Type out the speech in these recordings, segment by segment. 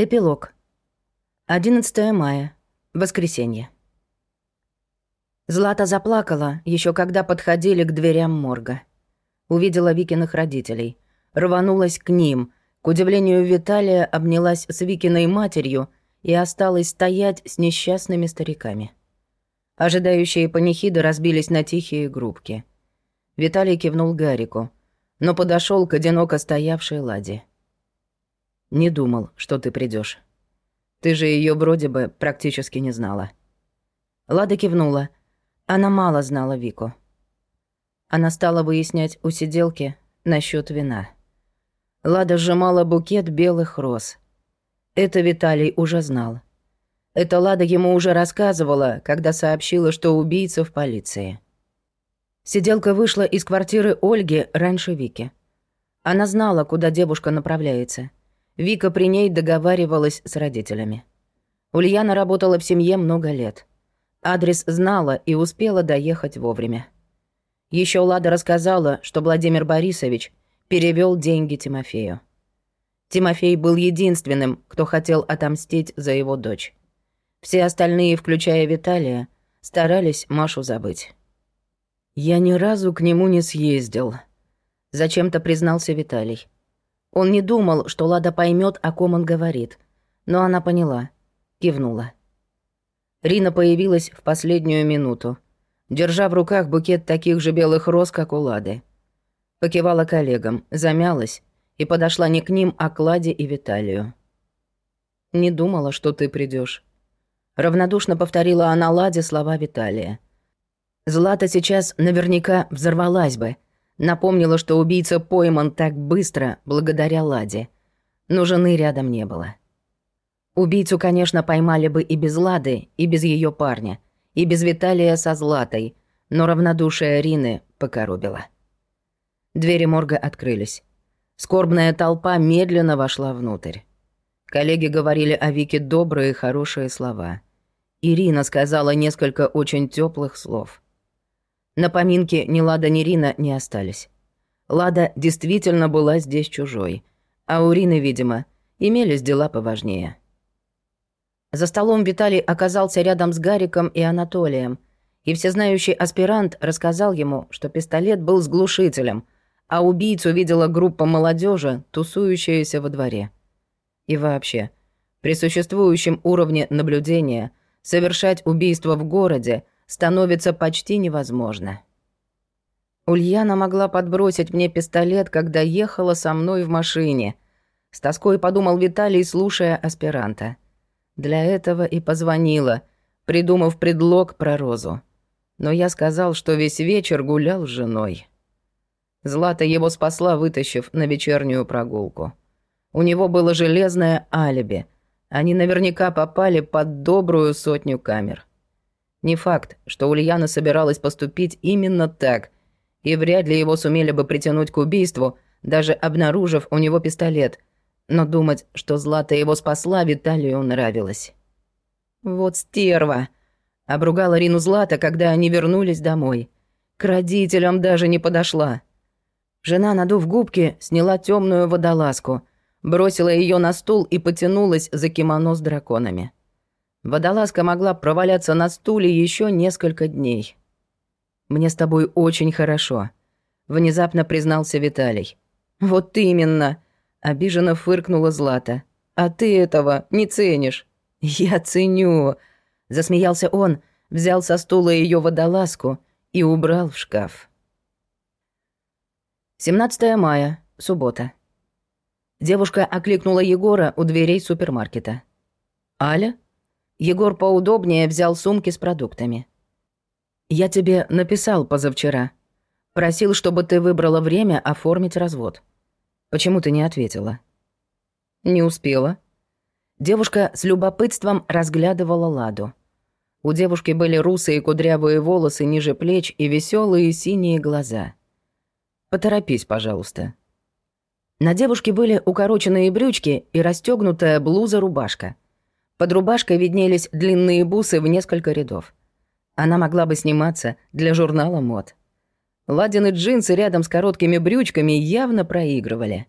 Эпилог. 11 мая. Воскресенье. Злата заплакала, еще когда подходили к дверям морга. Увидела Викиных родителей. Рванулась к ним. К удивлению Виталия обнялась с Викиной матерью и осталась стоять с несчастными стариками. Ожидающие панихиды разбились на тихие группки. Виталий кивнул Гарику, но подошел к одиноко стоявшей Ладе. Не думал, что ты придешь. Ты же ее вроде бы практически не знала. Лада кивнула. Она мало знала Вику. Она стала выяснять у сиделки насчет вина. Лада сжимала букет белых роз. Это Виталий уже знал. Это Лада ему уже рассказывала, когда сообщила, что убийца в полиции. Сиделка вышла из квартиры Ольги раньше Вики. Она знала, куда девушка направляется — Вика при ней договаривалась с родителями. Ульяна работала в семье много лет. Адрес знала и успела доехать вовремя. Еще Лада рассказала, что Владимир Борисович перевел деньги Тимофею. Тимофей был единственным, кто хотел отомстить за его дочь. Все остальные, включая Виталия, старались Машу забыть. «Я ни разу к нему не съездил», — зачем-то признался Виталий. Он не думал, что Лада поймет, о ком он говорит. Но она поняла. Кивнула. Рина появилась в последнюю минуту, держа в руках букет таких же белых роз, как у Лады. Покивала коллегам, замялась и подошла не к ним, а к Ладе и Виталию. «Не думала, что ты придешь. Равнодушно повторила она Ладе слова Виталия. Злата сейчас наверняка взорвалась бы — Напомнила, что убийца пойман так быстро благодаря Ладе. Но жены рядом не было. Убийцу, конечно, поймали бы и без Лады, и без ее парня, и без Виталия со Златой, но равнодушие Арины покоробило. Двери морга открылись. Скорбная толпа медленно вошла внутрь. Коллеги говорили о Вике добрые хорошие слова. Ирина сказала несколько очень теплых слов – на поминке ни Лада, ни Рина не остались. Лада действительно была здесь чужой, а у Рины, видимо, имелись дела поважнее. За столом Виталий оказался рядом с Гариком и Анатолием, и всезнающий аспирант рассказал ему, что пистолет был с глушителем, а убийцу видела группа молодежи, тусующаяся во дворе. И вообще, при существующем уровне наблюдения совершать убийство в городе – становится почти невозможно. Ульяна могла подбросить мне пистолет, когда ехала со мной в машине. С тоской подумал Виталий, слушая аспиранта. Для этого и позвонила, придумав предлог про Розу. Но я сказал, что весь вечер гулял с женой. Злата его спасла, вытащив на вечернюю прогулку. У него было железное алиби. Они наверняка попали под добрую сотню камер. Не факт, что Ульяна собиралась поступить именно так, и вряд ли его сумели бы притянуть к убийству, даже обнаружив у него пистолет. Но думать, что Злата его спасла, Виталию нравилось. «Вот стерва!» — обругала Рину Злата, когда они вернулись домой. К родителям даже не подошла. Жена, надув губки, сняла темную водолазку, бросила ее на стул и потянулась за кимоно с драконами. Водолазка могла проваляться на стуле еще несколько дней. «Мне с тобой очень хорошо», — внезапно признался Виталий. «Вот именно», — обиженно фыркнула Злата. «А ты этого не ценишь». «Я ценю», — засмеялся он, взял со стула ее водолазку и убрал в шкаф. 17 мая, суббота. Девушка окликнула Егора у дверей супермаркета. «Аля?» Егор поудобнее взял сумки с продуктами. «Я тебе написал позавчера. Просил, чтобы ты выбрала время оформить развод. Почему ты не ответила?» «Не успела». Девушка с любопытством разглядывала Ладу. У девушки были русые кудрявые волосы ниже плеч и веселые синие глаза. «Поторопись, пожалуйста». На девушке были укороченные брючки и расстегнутая блуза-рубашка – под рубашкой виднелись длинные бусы в несколько рядов. Она могла бы сниматься для журнала мод. Ладины джинсы рядом с короткими брючками явно проигрывали.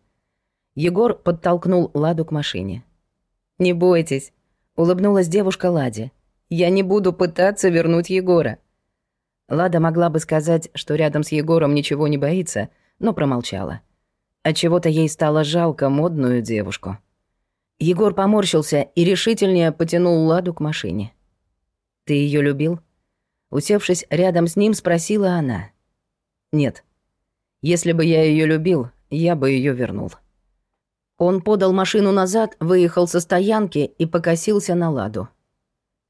Егор подтолкнул Ладу к машине. «Не бойтесь», — улыбнулась девушка Ладе. «Я не буду пытаться вернуть Егора». Лада могла бы сказать, что рядом с Егором ничего не боится, но промолчала. Отчего-то ей стало жалко модную девушку. Егор поморщился и решительнее потянул Ладу к машине. «Ты ее любил?» Усевшись рядом с ним, спросила она. «Нет. Если бы я ее любил, я бы ее вернул». Он подал машину назад, выехал со стоянки и покосился на Ладу.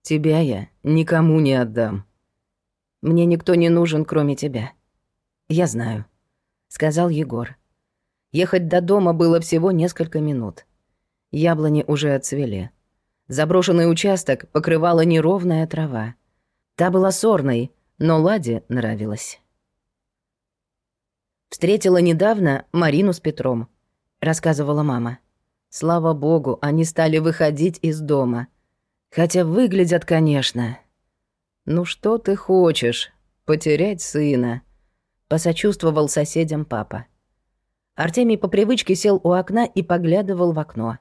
«Тебя я никому не отдам. Мне никто не нужен, кроме тебя. Я знаю», — сказал Егор. Ехать до дома было всего несколько минут. Яблони уже отцвели. Заброшенный участок покрывала неровная трава. Та была сорной, но Ладе нравилась. Встретила недавно Марину с Петром — рассказывала мама. Слава богу, они стали выходить из дома. Хотя выглядят, конечно. Ну что ты хочешь? Потерять сына? Посочувствовал соседям папа. Артемий по привычке сел у окна и поглядывал в окно.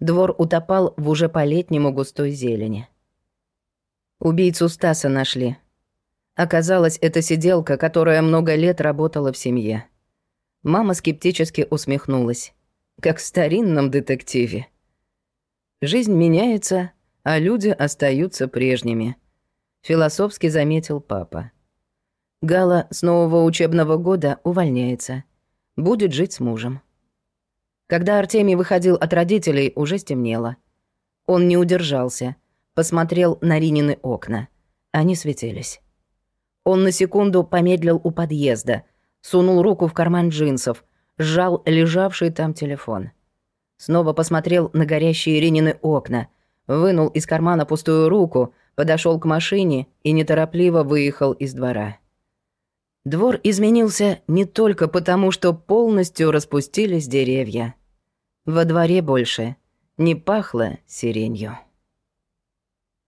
Двор утопал в уже по-летнему густой зелени. Убийцу Стаса нашли. Оказалось, это сиделка, которая много лет работала в семье. Мама скептически усмехнулась. Как в старинном детективе. Жизнь меняется, а люди остаются прежними. Философски заметил папа. Гала с нового учебного года увольняется. Будет жить с мужем. Когда Артемий выходил от родителей, уже стемнело. Он не удержался, посмотрел на Ринины окна. Они светились. Он на секунду помедлил у подъезда — сунул руку в карман джинсов, сжал лежавший там телефон. Снова посмотрел на горящие Иринины окна, вынул из кармана пустую руку, подошел к машине и неторопливо выехал из двора. Двор изменился не только потому, что полностью распустились деревья. Во дворе больше не пахло сиренью.